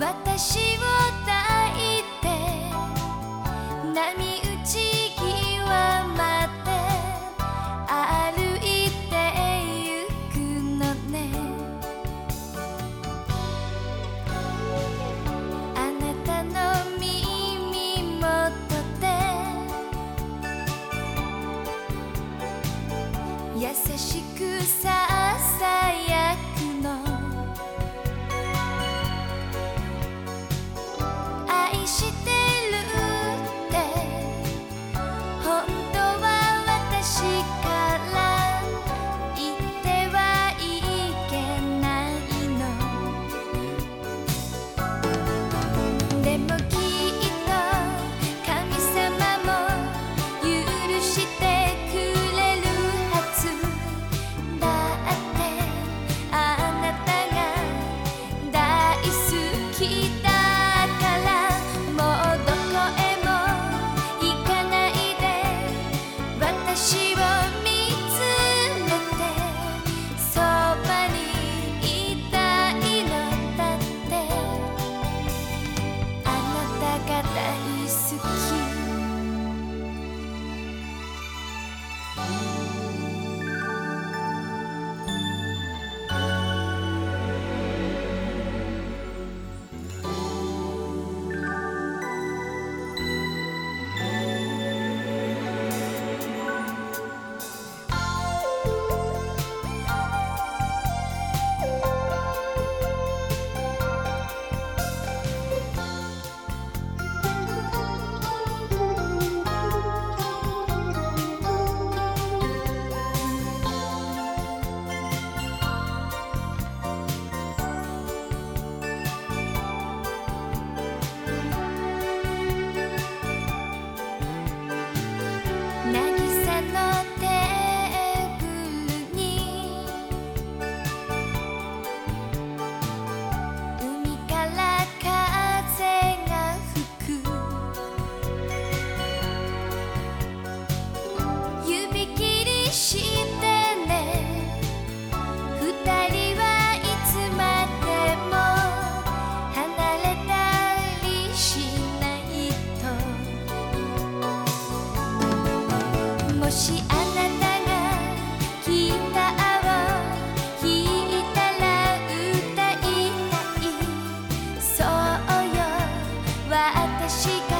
私をしあなたがギターを弾いたら歌いたい。そうよ私が